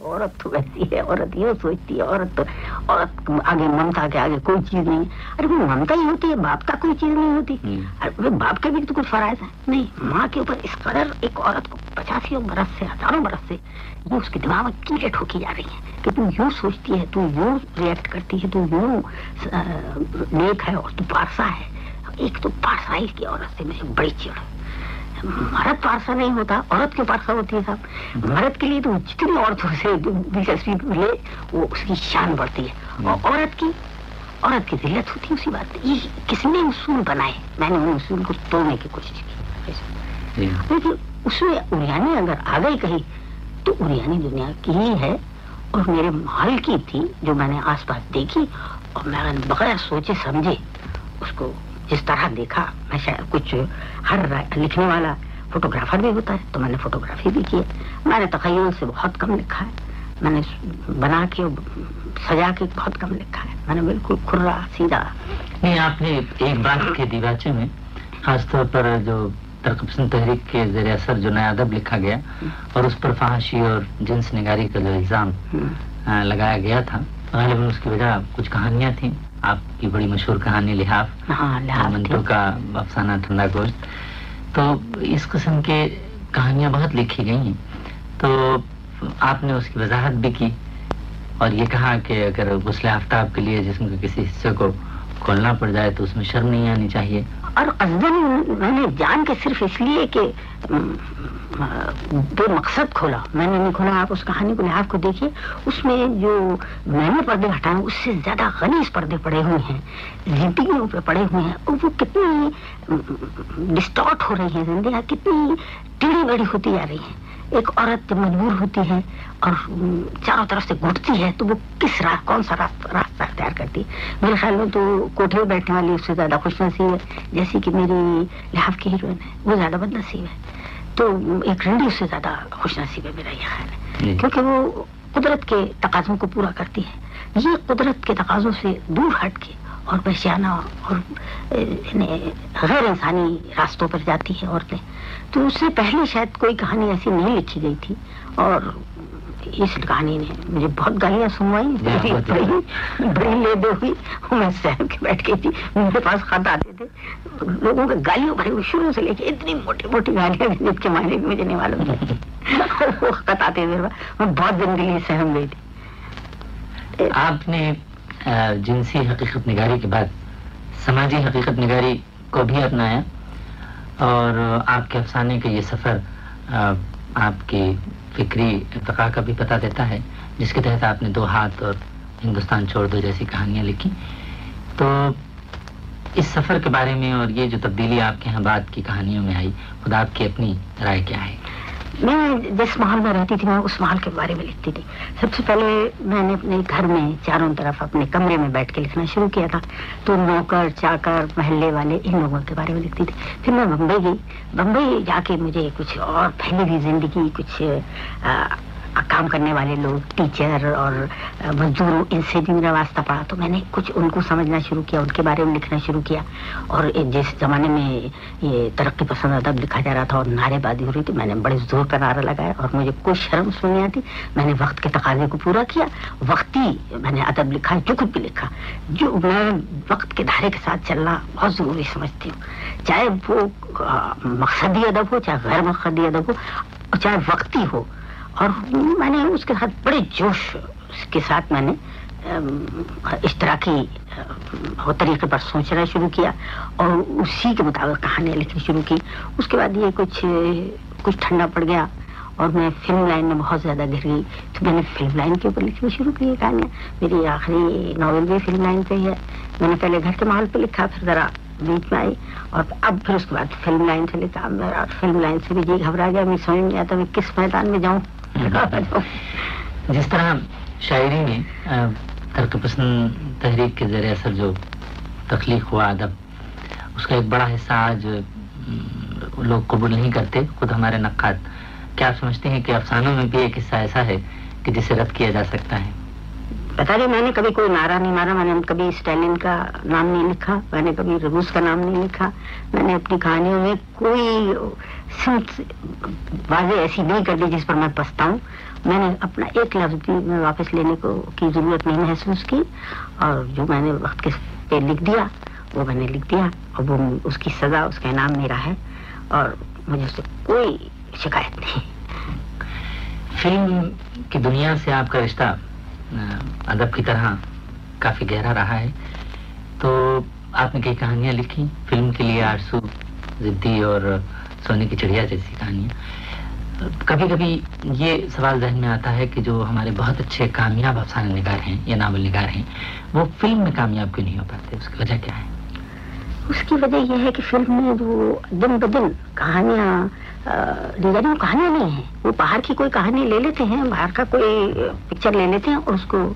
عورت تو ویسی ہے عورت یہ سوچتی ہے عورت تو عورت آگے ممتا کے آگے کوئی چیز نہیں ارے وہ ممتا ہی ہوتی ہے باپ کا کوئی چیز نہیں ہوتی۔ ارے باپ کا بھی تو کچھ فرائض ہے؟ نہیں ماں کے اوپر اس قدر ایک عورت کو پچاسیوں برس سے ہزاروں برس سے یہ اس کے دماغ میں کیڑے ٹھوکی جا رہی ہے کہ تم یوں سوچتی ہے تو یوں ریئیکٹ کرتی ہے تو یوں نیک ہے اور تو پارسا ہے۔ ایک تو پارسائی کی عورت سے مجھے بڑی چڑ ہے۔ مرد پارسا نہیں ہوتا عورت کے پارسا ہوتی ہے صاحب۔ مرد کے لیے تو جتنی عورتوں سے دلچسپی ملے وہ اس کی شان بڑھتی ہے۔ اور عورت کی عورت کی ذلت ہوتی ہے اسی بات یہ کس نے اصول بنائے؟ میں نے ان اصول کو توڑنے کی کوشش کی۔ لیکن اس میں اریانی اگر آ گئی کہیں تو اریانی دنیا کی ہی ہے۔ اور میرے محل کی تھی جو میں نے آس پاس دیکھی اور میں بغیر سوچے سمجھے اس کو جس طرح دیکھا میں شاید کچھ ہر لکھنے والا فوٹوگرافر بھی ہوتا ہے تو میں نے فوٹوگرافی بھی کی میں نے تخیل سے بہت کم لکھا ہے۔ میں نے بنا کے سجا کے بہت کم لکھا ہے۔ میں نے بالکل کھرا سیدھا۔ نہیں آپ نے ایک بات کے دیواچے میں خاص طور پر جو ترک پسند تحریک کے زیر اثر جو نیا ادب لکھا گیا اور اس پر فحاشی اور جنس نگاری کا جو الزام لگایا گیا تھا غالباً اس کی وجہ کچھ کہانیاں تھیں۔ آپ کی بڑی مشہور کہانی لحاف ہاں، منتو کا افسانہ ٹھنڈا گوشت۔ تو اس قسم کے کہانیاں بہت لکھی گئی ہیں۔ تو آپ نے اس کی وضاحت بھی کی اور یہ کہا کہ اگر غسل آفتاب کے لیے جسم کے کسی حصے کو کھولنا پڑ جائے تو اس میں شرم نہیں آنی چاہیے۔ اور میں نے جان کے صرف اس لیے کہ بے مقصد کھولا میں نے نہیں کھولا آپ اس کہانی کو لحاظ کو دیکھیے اس میں جو میں نے پردے ہٹائے اس سے زیادہ غنیز پردے پڑے ہوئے ہیں زندگیوں پہ پڑے ہوئے ہیں اور وہ کتنی ڈسٹارٹ ہو رہی ہیں زندگیاں کتنی ٹیڑھی بڑی ہوتی جا رہی ہیں ایک عورت جب مجبور ہوتی ہے اور چاروں طرف سے گھٹتی ہے تو وہ کس راہ کون سا راستہ اختیار کرتی؟ میرے خیال میں تو کوٹھے میں بیٹھنے والی اس سے زیادہ خوش نصیب ہے جیسی کہ میری لحاف کی ہیروئن ہے وہ زیادہ بد نصیب ہے۔ تو ایک رنڈی اس سے زیادہ خوش نصیب ہے میرا یہ خیال ہے۔ جی۔ کیونکہ وہ قدرت کے تقاضوں کو پورا کرتی ہے۔ یہ قدرت کے تقاضوں سے دور ہٹ کے اور پہچانا اور یعنی غیر انسانی راستوں پر جاتی ہیں عورتیں۔ تو اس سے پہلے شاید کوئی کہانی ایسی نہیں لکھی گئی تھی۔ اور اس کہانی نے مجھے بہت گالیاں سنوائی۔ بڑی لے دے ہوئی۔ میں سہم کے بیٹھ گئی تھی میرے پاس خط آتے تھے۔ لوگوں کے گالیوں بھرے ہوئے شروع سے لے کے اتنی موٹی موٹی گالیاں جس کے معنی بھی مجھے نہیں معلوم وہ خط آتے تھے۔ میں بہت زندگی سہم گئی تھی۔ آپ نے جنسی حقیقت نگاری کے بعد سماجی حقیقت نگاری کو بھی اپنایا اور آپ کے افسانے کا یہ سفر آپ کی فکری ارتقاء کا بھی پتہ دیتا ہے، جس کے تحت آپ نے دو ہاتھ اور ہندوستان چھوڑ دو جیسی کہانیاں لکھی۔ تو اس سفر کے بارے میں اور یہ جو تبدیلی آپ کے یہاں بعد کی کہانیوں میں آئی، خدا آپ کی اپنی رائے کیا ہے؟ میں جس محل میں رہتی تھی، میں اس محل کے بارے میں لکھتی تھی۔ سب سے پہلے میں نے اپنے گھر میں چاروں طرف اپنے کمرے میں بیٹھ کے لکھنا شروع کیا تھا۔ تو نوکر، چاکر، محلے والے ان لوگوں کے بارے میں لکھتی تھی۔ پھر میں بمبئی گئی۔ بمبئی جا کے مجھے کچھ اور پھیلی ہوئی زندگی، کچھ کام کرنے والے لوگ ٹیچر اور مزدوروں، ان سے بھی میرا واسطہ پڑا۔ تو میں نے کچھ ان کو سمجھنا شروع کیا، ان کے بارے میں لکھنا شروع کیا۔ اور جس زمانے میں یہ ترقی پسند ادب لکھا جا رہا تھا اور نعرے بازی ہو رہی تھی، میں نے بڑے زور کا نعرہ لگایا اور مجھے کوئی شرم سننی آتی میں نے وقت کے تقاضے کو پورا کیا وقتی میں نے ادب لکھا جو کچھ بھی لکھا۔ جو میں وقت کے دھارے کے ساتھ چلنا بہت ضروری سمجھتی ہوں۔ چاہے وہ مقصدی ادب ہو، چاہے غیر مقصدی ادب ہو، چاہے وقتی ہو اور میں نے اس کے ساتھ بڑے جوش کے ساتھ میں نے اشتراکی طریقے پر سوچنا شروع کیا اور اسی کے مطابق کہانیاں لکھنی شروع کی۔ اس کے بعد یہ کچھ کچھ ٹھنڈا پڑ گیا اور میں فلم لائن میں بہت زیادہ گر گئی۔ تو میں نے فلم لائن کے اوپر لکھنی شروع کی کہانیاں میری آخری ناول بھی فلم لائن پہ ہی ہے۔ میں نے پہلے گھر کے ماحول پہ لکھا، پھر ذرا بیچ میں آئی اور اب پھر اس کے بعد فلم لائن سے لکھا۔ میرا فلم لائن سے بھی جی گھبرا گیا، میں سمجھ نہیں آتا میں کس میدان میں جاؤں۔ جس طرح شاعری میں ترک پسند تحریک کے ذریعے اثر جو تخلیق ہوا، ادب، اس کا ایک بڑا حصہ آج لوگ قبول نہیں کرتے، خود ہمارے نقاد۔ کیا آپ سمجھتے ہیں کہ افسانوں میں بھی ایک حصہ ایسا ہے کہ جسے رد کیا جا سکتا ہے؟ پتا نہیں میں نے کبھی کوئی نعرہ نہیں مارا، میں نے کبھی اسٹیلن کا نام نہیں لکھا، میں نے کبھی روس کا نام نہیں لکھا، میں نے اپنی کہانیوں میں کوئی واضح ایسی نہیں کر دی جس پر میں پچھتاؤں میں نے اپنا ایک لفظ بھی میں واپس لینے کو کی ضرورت نہیں محسوس کی، اور جو میں نے وقت کے پہ لکھ دیا، وہ میں نے لکھ دیا، اور وہ اس کی سزا، اس کا انعام میرا ہے، اور مجھے اس سے کوئی شکایت نہیں۔ فلم کی دنیا سے آپ کا رشتہ ادب کی طرح کافی گہرا رہا ہے۔ تو آپ نے کئی کہانیاں لکھی، فلم کے لیے آرسو، زدی اور سونے کی چڑیا جیسی کہانیاں۔ کبھی کبھی یہ سوال ذہن میں آتا ہے کہ جو ہمارے بہت اچھے کامیاب افسانہ نگار ہیں یا ناول نگار ہیں، وہ فلم میں کامیاب کیوں نہیں ہو پاتے؟ اس کی وجہ کیا ہے؟ اس کی وجہ یہ ہے کہ فلم میں جو دن بدن کہانیاں نگاری کہانیاں نہیں ہیں۔ وہ باہر کی کوئی کہانی لے لیتے ہیں، باہر کا کوئی پکچر لے لیتے ہیں اور اس کو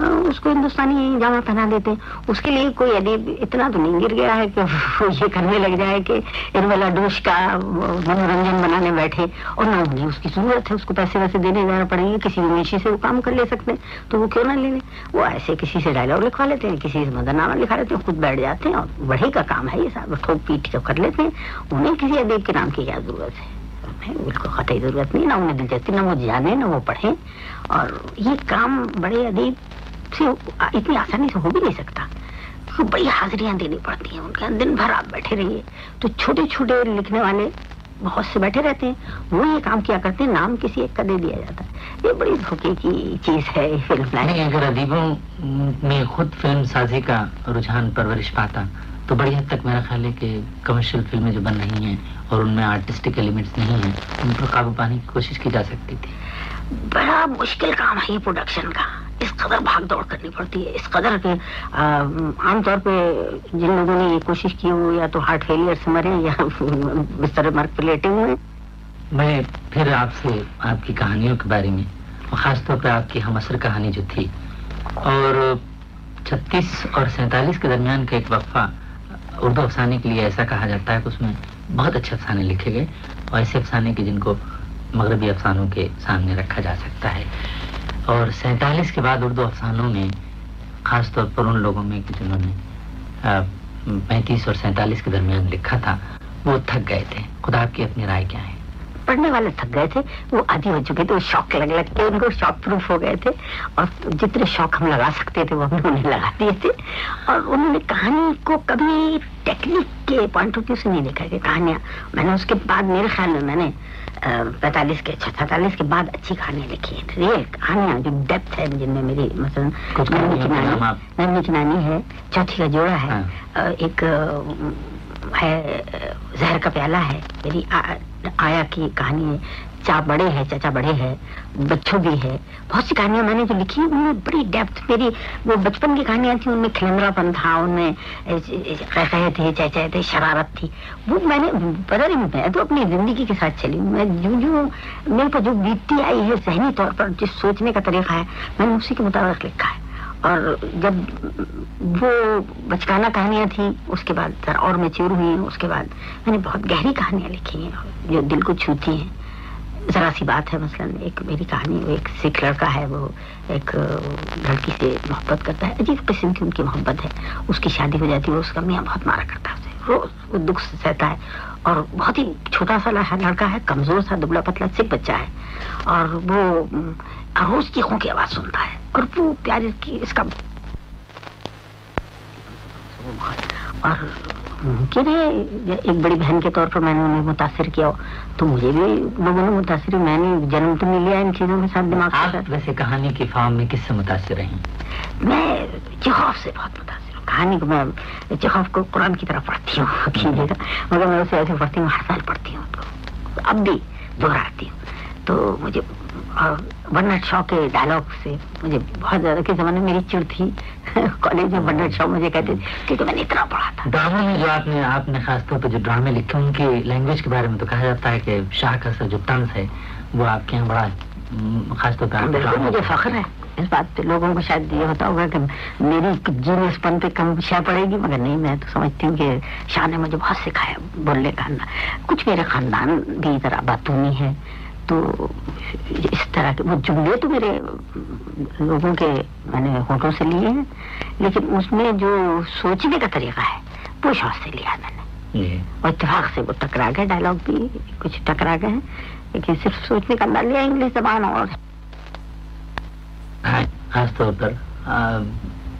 اس کو ہندوستانی جامع پہنا دیتے ہیں۔ اس کے لیے کوئی ادیب اتنا تو نہیں گر گیا ہے کہ وہ یہ کرنے لگ جائے کہ ان والا ڈوش کا منورنجن بنانے بیٹھے اور نہ اس کی ضرورت ہے، اس کو پیسے ویسے دینے جانا پڑیں گے، کسی بھی سے وہ کام کر لے سکتے ہیں۔ تو وہ کیوں نہ لے لیں؟ وہ ایسے کسی سے ڈائلاگ لکھوا لیتے ہیں، کسی سے مدر نامہ لکھا لیتے ہیں، خود بیٹھ جاتے ہیں اور بڑھئی کا کام ہے یہ سب ٹھوک پیٹ جو کر لیتے ہیں، انہیں کسی ادیب کے نام کی کیا ضرورت ہے؟ بالکل قطعی ضرورت نہیں، نہ انہیں دلچسپی، نہ وہ جانے، نہ وہ پڑھیں۔ اور یہ کام بڑے ادیب سے اتنی آسانی سے ہو بھی نہیں سکتا۔ بڑی حاضریاں دینی پڑتی ہیں، ان کے دن بھر آپ بیٹھے رہیے۔ تو چھوٹے چھوٹے لکھنے والے بہت سے بیٹھے رہتے ہیں۔ وہ یہ کام کیا کرتے ہیں نام کسی ایک کا دے دیا جاتا ہے۔ یہ بڑی دھوکے کی چیز ہے فلم۔ اگر ادیبوں میں خود فلم سازی کا رجحان پرورش پاتا تو بڑی حد تک میرا خیال ہے کہ کمرشل فلمیں جو بن رہی ہیں اور ان میں آرٹسٹک ایلیمنٹس نہیں ہیں ان پر قابو پانے کی کوشش کی جا سکتی تھی۔ بڑا مشکل کام ہے یہ پروڈکشن کا۔ اس قدر بھاگ دوڑ کرنی پڑتی ہے۔ اس قدر کے عام طور پہ جن لوگوں نے یہ کوشش کی ہو، یا تو ہارٹ فیلئر سے مرے، یا بستر مرگ پہ لیٹے ہوئے۔ میں پھر آپ سے آپ کی کہانیوں کے بارے میں خاص طور پہ آپ کی ہم اثر کہانی جو تھی، اور چھتیس اور سینتالیس کے درمیان کا ایک وقفہ اردو افسانے کے لیے ایسا کہا جاتا ہے کہ اس میں بہت اچھے افسانے لکھے گئے، اور ایسے افسانے کے جن کو مغربی افسانوں کے سامنے رکھا جا سکتا ہے۔ اور سینتالیس کے بعد اردو افسانوں میں، خاص طور پر ان لوگوں میں کہ جنہوں نے پینتیس اور سینتالیس کے درمیان لکھا تھا، وہ تھک گئے تھے۔ خدا آپ کی اپنی رائے کیا ہے؟ پڑھنے والے تھک گئے تھے وہ آدھی ہو چکے تھے وہ شوق لگ لگ کے ان کو شوق پروف ہو گئے تھے۔ اور جتنے شوق ہم لگا سکتے تھے وہ ہم انہیں لگا دیے تھے۔ اور انہوں نے کہانی کو کبھی ٹیکنیک کے پوائنٹ آف ویو سے نہیں دیکھا کہ کہانیاں میں نے اس کے بعد میرے خیال میں میں نے پینتالیس کے سینتالیس کے بعد اچھی کہانیاں لکھی ہیں۔ ریئل کہانیاں جو ڈیپتھ ہے جن میں میری مثلاً نانی ہے چوتھی کا جوڑا ہے۔ ہاں۔ ایک ہے، زہر کا پیالہ ہے۔ میری آیا کی کہانی ہے چا بڑے ہیں چچا بڑے ہیں، بچوں بھی ہے بہت سی کہانیاں میں نے جو لکھی ان میں بڑی ڈیپتھ میری وہ بچپن کی کہانیاں تھیں، ان میں کھلندرا پن تھا، ان میں کہے تھے چہچے تھے، شرارت تھی۔ وہ میں نے پتا نہیں میں تو اپنی زندگی کے ساتھ چلی۔ میں جو جو میرے پاس جو بیتی آئی ہے، ذہنی طور پر جس سوچنے کا طریقہ ہے، میں نے اسی کے مطابق لکھا ہے۔ اور جب وہ بچکانا کہانیاں تھیں، اس کے بعد ذرا اور میچور ہوئی ہیں اس کے بعد میں نے بہت گہری کہانیاں لکھی ہیں جو دل کو چھوتی ہیں۔ ذرا سی بات ہے، مثلا ایک میری کہانی، ایک سکھ لڑکا ہے، وہ ایک لڑکی سے محبت کرتا ہے، عجیب قسم کی ان کی محبت ہے۔ اس کی شادی ہو جاتی ہے، اس کا میاں بہت مارا کرتا ہے، اسے روز وہ دکھ سہتا ہے۔ اور بہت ہی چھوٹا سا لڑکا ہے، کمزور سا، دبلا پتلا، سکھ بچہ ہے۔ اور وہ روز چیخوں کی آواز سنتا ہے۔ اور وہ پیار کی اس کا اور ممکن ہے ایک بڑی بہن کے طور پر میں نے انہیں متاثر کیا تو مجھے بھی لوگوں نے متاثر میں نے جنم تو نہیں لیا ان چیزوں کے ساتھ دماغ ویسے کہانی کی فارم میں کس سے متاثر رہی میں چہوف سے بہت متاثر ہوں۔ کہانی کو میں چہوف کو قرآن کی طرح پڑھتی ہوں۔ مگر میں اسے ایسے پڑھتی ہوں ہر سال پڑھتی ہوں۔ تو اب بھی دہراتی ہوں۔ تو مجھے بنٹ شاہ کے ڈائلگ سے مجھے بہت زیادہ کے زمانے میں میری چڑ تھی۔ کالج میں بنٹ شاہ مجھے کہتے تھے کیونکہ میں نے اتنا پڑھا تھا۔ ڈرامے میں جو آپ نے آپ نے خاص طور پہ جو ڈرامے لکھے ان کی لینگویج کے بارے میں تو کہا جاتا ہے کہ شاہ کا سر جو طنز ہے وہ آپ کے یہاں بڑا خاص طور پہ بالکل مجھے فخر ہے۔ اس بات پہ لوگوں کو شاید یہ ہوتا ہوگا کہ میری جینیس پن پہ کم شاہ پڑے گی مگر نہیں میں تو سمجھتی ہوں کہ شاہ نے مجھے بہت سکھایا بولنے کا۔ کچھ میرے خاندان بھی ذرا باتونی ہے تو اس طرح کے وہ جملے تو میرے لوگوں کے میں نے ہوٹوں سے لیے ہیں لیکن اس میں جو سوچنے کا طریقہ ہے وہ شوق سے لیا میں نے۔ اور اتفاق سے وہ ٹکرا گئے ڈائلاگ بھی کچھ ٹکرا گئے ہیں لیکن صرف سوچنے کا انداز لیا انگلش زبان اور۔ ہاں، خاص طور پر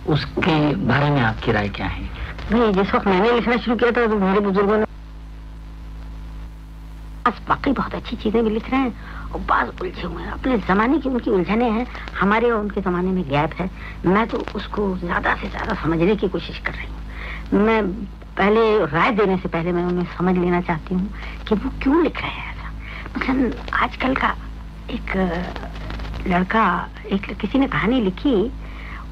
اس کے بارے میں آپ کی رائے کیا ہے؟ نہیں جس وقت میں نے لکھنا شروع کیا تھا تو میرے بزرگوں نے بعض واقعی بہت اچھی چیزیں بھی لکھ رہے ہیں اور بعض الجھے ہوئے ہیں۔ اپنے زمانے کی ان کی الجھنیں ہیں، ہمارے اور ان کے زمانے میں گیپ ہے۔ میں تو اس کو زیادہ سے زیادہ سمجھنے کی کوشش کر رہی ہوں۔ میں پہلے رائے دینے سے پہلے میں انہیں سمجھ لینا چاہتی ہوں کہ وہ کیوں لکھ رہے ہیں ایسا۔ مثلاً آج کل کا ایک لڑکا، ایک کسی نے کہانی لکھی،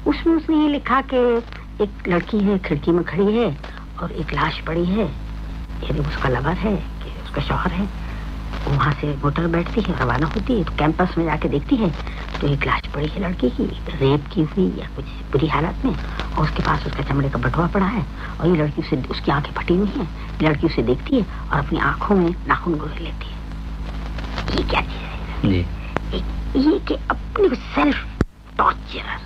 اس میں اس نے یہ لکھا کہ ایک لڑکی ہے، کھڑکی میں کھڑی ہے اور ایک لاش پڑی ہے۔ یعنی اس کا لور ہے کہ اس کا شوہر ہے۔ وہاں سے موٹر بیٹھتی ہے روانہ ہوتی ہے کیمپس میں جا کے دیکھتی ہے تو ایک لاش پڑی ہے لڑکی کی ریپ کی ہوئی یا کچھ بری حالت میں اور اس کے پاس اس کا چمڑے کا بٹوا پڑا ہے اور یہ لڑکی اسے اس کی آنکھیں پھٹی ہوئی ہیں لڑکی اسے دیکھتی ہے اور اپنی آنکھوں میں ناخن گوئے لیتی ہے۔ یہ کیا چیز ہے؟ جی۔ یہ کہ اپنے سیلف ٹارچر۔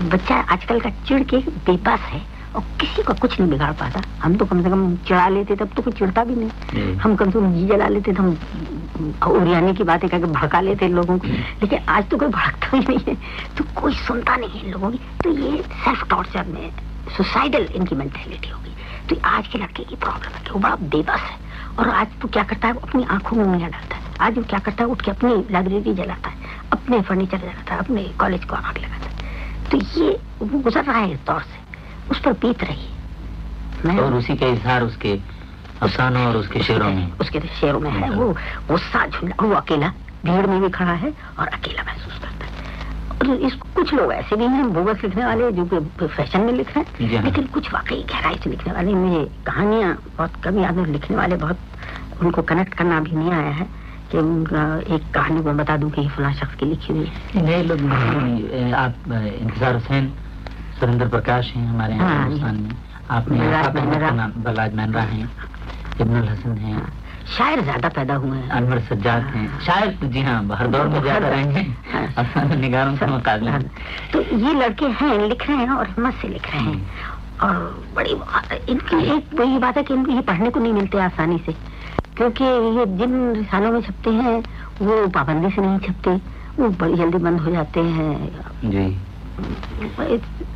بچہ آج کل کا چڑ کے بے بس ہے۔ اور کسی کا کچھ نہیں بگاڑ پاتا۔ ہم تو کم سے کم چڑھا لیتے تب تو کوئی چڑھتا بھی نہیں۔ ہم کم سے کم جی جلا لیتے تھے ہم اوریانے کی باتیں کر کے بھڑکا لیتے لوگوں کو۔ لیکن آج تو کوئی بھڑکتا ہی نہیں ہے۔ تو کوئی سنتا نہیں ہے لوگوں کی۔ تو یہ سیلف ٹارچر میں سوسائڈل ان کی مینٹیلٹی ہوگی۔ تو آج کے لڑکے کی پرابلم ہے کہ وہ بڑا بے بس ہے۔ اور آج تو کیا کرتا ہے؟ وہ اپنی آنکھوں میں انگلیاں ڈالتا ہے۔ آج وہ کیا کرتا ہے؟ اٹھ کے اپنی لائبریری جلاتا ہے اپنے فرنیچر جلاتا ہے اپنے کالج کو آگ لگاتا ہے۔ تو یہ وہ گزر رہا ہے اس دور سے۔ اس پر پیت رہی اور اسی کا اظہار اس کے افسانوں اور اس کے شعروں میں۔ اس کے شعروں میں ہے۔ وہ غصہ جھلا وہ اکیلا بھیڑ میں بھی کھڑا ہے اور اکیلا محسوس کرتا ہے۔ اس کچھ لوگ ایسے بھی ہیں بوگس لکھنے والے جو کہ فیشن میں لکھ رہے جی ہیں ہاں۔ لیکن کچھ واقعی گہرائی سے لکھنے والے مجھے کہانیاں بہت کم یاد ہیں لکھنے والے بہت ان کو کنیکٹ کرنا بھی نہیں آیا ہے کہ ان کا ایک کہانی کو بتا دوں کہ یہ فلاں شخص کی لکھی ہوئی ہے۔ نئے لوگ آپ انتظار حسین سریندر پرکاش ہیں ہمارے یہاں ہاں، ہندوستان میں۔ آپ نے بلاج مہنرا ہیں ابن الحسن ہیں۔ شاعر زیادہ پیدا ہوئے ہیں۔ انور سجاد ہیں۔ شاید جی ہاں ہر دور میں زیادہ رہیں گے۔ ہاں۔ افسانہ نگاروں کے مقابلے۔ میں تو یہ لڑکے ہیں لکھ رہے ہیں اور ہمت سے لکھ رہے ہیں۔ اور بڑی ان کی ایک وہی بات ہے کہ ان کو یہ پڑھنے کو نہیں ملتے آسانی سے۔ کیونکہ یہ جن رسالوں میں چھپتے ہیں وہ پابندی سے نہیں چھپتے وہ بڑی جلدی بند ہو جاتے ہیں۔ جی۔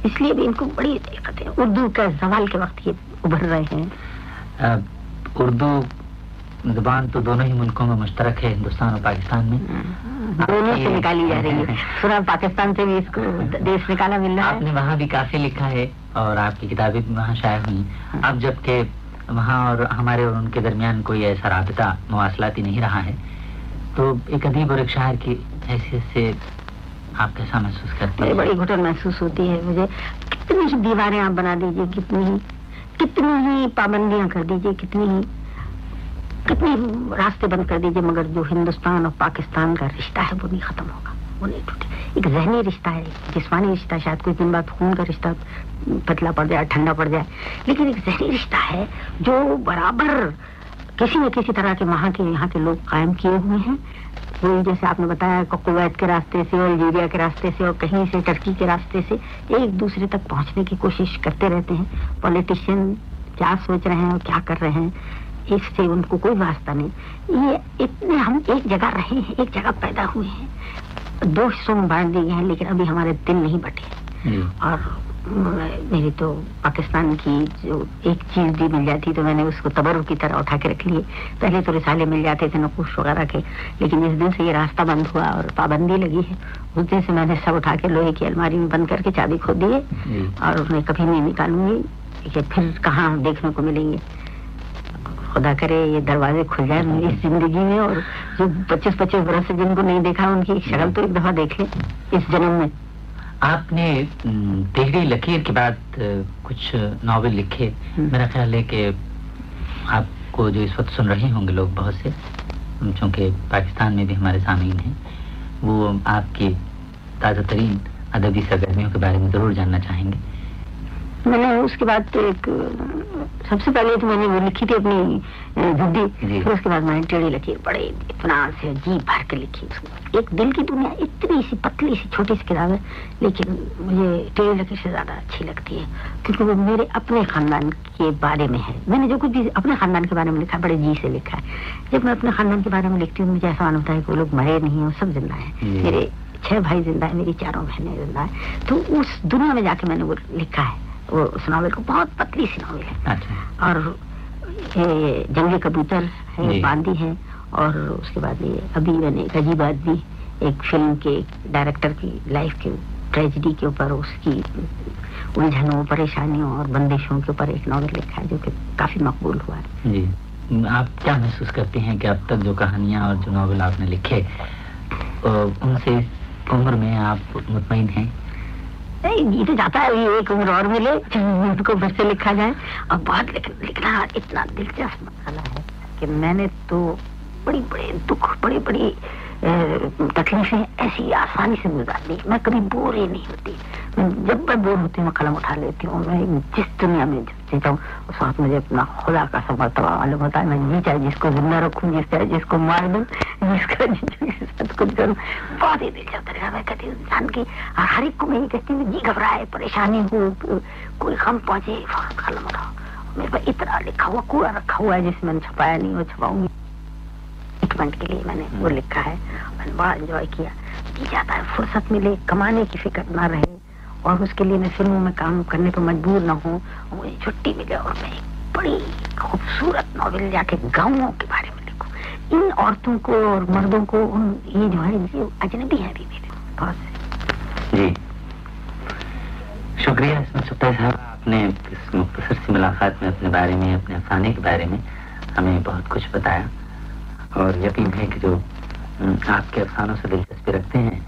اس لیے بھی ان کو بڑی دقت ہے اردو کا سوال کے وقت یہ ابھر رہے ہیں۔ اردو زبان تو دونوں ہی ملکوں میں مشترک ہے ہندوستان اور پاکستان میں۔ دونوں سے نکالی جا رہی ہے۔ پورا پاکستان سے بھی اس کو دیش نکالا مل رہا آپ نے وہاں بھی کافی لکھا ہے اور آپ کی کتابیں بھی وہاں شائع ہوئی۔ ہیں اب جبکہ وہاں اور ہمارے اور ان کے درمیان کوئی ایسا رابطہ مواصلاتی نہیں رہا ہے تو ایک ادیب اور ایک شاعر کی حیثیت سے آپ کیسا محسوس کرتے ہیں؟ بڑی گھٹن محسوس ہوتی ہے، مجھے کتنی ہی دیواریں آپ بنا دیجیے کتنی ہی کتنی ہی پابندیاں کر دیجیے کتنی ہی، کتنی راستے بند کر دیجیے مگر جو ہندوستان اور پاکستان کا رشتہ ہے، وہ نہیں ختم ہوگا، وہ نہیں ٹوٹے۔ ایک ذہنی رشتہ ہے جسمانی رشتہ، شاید کچھ دن بعد خون کا رشتہ پتلا پڑ جائے، ٹھنڈا پڑ جائے، لیکن ایک ذہنی رشتہ ہے جو برابر کسی نہ کسی طرح کے وہاں کے، یہاں کے لوگ قائم کیے ہوئے ہیں۔ وہی جیسے آپ نے بتایا کہ کویت کے راستے سے اور الجیریا کے راستے سے اور کہیں سے ٹرکی کے راستے سے ایک دوسرے تک پہنچنے کی کوشش کرتے رہتے ہیں۔ پولیٹیشین کیا سوچ رہے ہیں اور کیا کر رہے ہیں؟ اس سے ان کو کوئی واسطہ نہیں۔ یہ اتنے ہم ایک جگہ رہے ہیں ایک جگہ پیدا ہوئے ہیں۔ دو حصوں میں بانٹ دیے گئے ہیں لیکن ابھی ہمارے دل نہیں بٹے۔ جی۔ اور میری تو پاکستان کی جو ایک چیز بھی مل جاتی تو میں نے اس کو تبر کی طرح اٹھا کے رکھ لیے۔ پہلے تو رسالے مل جاتے تھے نقوش وغیرہ کے لیکن جس دن سے یہ راستہ بند ہوا اور پابندی لگی ہے۔ اس دن سے میں نے سب اٹھا کے لوہے کی الماری میں بند کر کے چابی کھو دیے جی۔ اور انہیں کبھی نہیں نکالوں گی کہ پھر کہاں دیکھنے کو ملیں گے۔ خدا کرے یہ دروازے کھل جائیں میری زندگی میں اور جو پچیس پچیس برس سے جن کو نہیں دیکھا ان کی شکل تو ایک دفعہ دیکھ لیں۔ اس جنم میں۔ آپ نے تحری لکیر کے بعد کچھ ناول لکھے۔ میرا خیال ہے کہ آپ کو جو اس وقت سن رہے ہوں گے لوگ بہت سے چونکہ پاکستان میں بھی ہمارے سامعین ہیں وہ آپ کی تازہ ترین ادبی سرگرمیوں کے بارے میں ضرور جاننا چاہیں گے میں نے اس کے بعد ایک سب سے پہلے تو میں نے وہ لکھی تھی اپنی زدی جی۔ پھر اس کے بعد میں نے ٹیڑھی لکھی بڑے اطمینان سے جی بھر کے لکھی ایک دل کی دنیا اتنی سی پتلی سی چھوٹی سی کتاب ہے لیکن مجھے ٹیڑھی لکھی سے زیادہ اچھی لگتی ہے کیونکہ وہ میرے اپنے خاندان کے بارے میں ہے۔ میں نے جو کچھ بھی اپنے خاندان کے بارے میں لکھا بڑے جی سے لکھا ہے۔ جب میں اپنے خاندان کے بارے میں لکھتی ہوں مجھے ایسا معلوم ہوتا ہے کہ وہ لوگ مرے نہیں ہیں وہ سب زندہ ہیں۔ جی۔ میرے چھ بھائی زندہ ہیں میری چاروں بہنیں زندہ ہیں۔ تو اس دنیا میں جا کے میں نے وہ لکھا ہے۔ وہ اس ناول کو بہت پتلی سی ناول ہے۔ اچھا۔ اور یہ جنگی کبوتر ہے جی۔ باندی ہے۔ اور اس کے بعد یہ ابھی میں نے ایک عجیب آدمی ایک فلم کے ڈائریکٹر کی لائف کے ٹریجڈی کے اوپر اس کی الجھنوں پریشانیوں اور بندشوں کے اوپر ایک ناول لکھا ہے جو کہ کافی مقبول ہوا ہے۔ جی۔ آپ کیا محسوس کرتے ہیں کہ اب تک جو کہانیاں اور جو ناول آپ نے لکھے ان سے عمر میں آپ مطمئن ہیں؟ یہ تو جاتا ہے ایک عمر اور ملے۔ ان کو پھر سے لکھا جائے۔ اور بات لکھنا اتنا دلچسپ مسئلہ ہے کہ میں نے تو بڑی بڑے دکھ بڑی بڑی تکلیفیں ایسی آسانی سے گزار دی میں کبھی بور ہی نہیں ہوتی۔ جب میں بور ہوتی ہوں، میں قلم اٹھا لیتی ہوں۔ میں جس دنیا میں جیتا ہوں، اس وقت مجھے اپنا خدا کا سب مرتبہ معلوم ہوتا ہے۔ میں جی چاہے جس کو زندہ رکھوں، جس چاہے جس کو مار دوں، جس کا سب کچھ کروں۔ بہت ہی دلچسپ طریقہ میں کہتی ہوں، انسان کی ہر ایک کو میں یہ کہتی ہوں جی گھبرائے، پریشانی ہو، کوئی غم پہنچے، فوراً قلم اٹھاؤ۔ میرے پاس اتنا لکھا ہوا، کوڑا رکھا ہوا ہے جس میں نے چھپایا نہیں وہ چھپاؤں گی۔ ایک منٹ کے لیے میں نے وہ لکھا ہے میں نے بڑا انجوائے کیا جاتا ہے فرصت ملے کمانے کی فکر نہ رہے اور اس کے لیے میں فلموں میں کام کرنے پر مجبور نہ ہوں مجھے چھٹی ملے اور میں ایک بڑی خوبصورت ناول جا کے گاؤں کے بارے میں لکھوں ان عورتوں کو اور مردوں کو ان یہ جو ہے یہ اجنبی ہیں ابھی میرے بہت جی شکریہ سپتا صاحب آپ نے اس مختصر سی ملاقات میں اپنے بارے میں اپنے افسانے کے بارے میں ہمیں بہت کچھ بتایا اور یقین ہے کہ جو آپ کے افسانوں سے دلچسپی رکھتے ہیں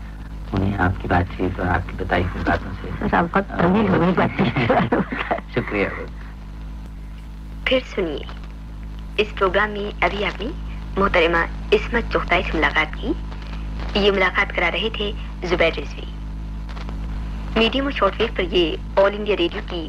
انہیں آپ کی بات چیت اور آپ کی بتائی ہوئی باتوں سے شکریہ۔ پھر سنیے اس پروگرام میں ابھی آپ نے محترمہ عصمت چوختائی سے ملاقات کی۔ یہ ملاقات کرا رہے تھے زبیر رضوی۔ میڈیم اور شارٹ ویو پر یہ آل انڈیا ریڈیو کی